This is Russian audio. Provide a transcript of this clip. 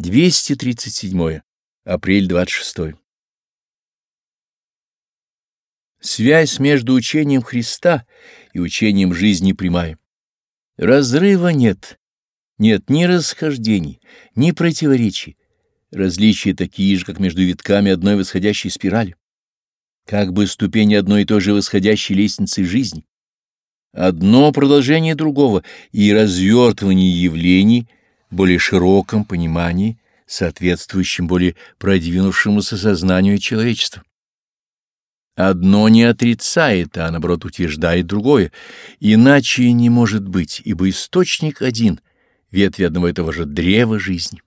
237. Апрель 26. Связь между учением Христа и учением жизни прямая. Разрыва нет. Нет ни расхождений, ни противоречий. Различия такие же, как между витками одной восходящей спирали. Как бы ступени одной и той же восходящей лестницы жизни. Одно продолжение другого и развертывание явлений более широком понимании, соответствующем более продвинувшемуся сознанию человечества. Одно не отрицает, а наоборот утверждает другое, иначе не может быть, ибо источник один, ветви одного и того же древа жизни.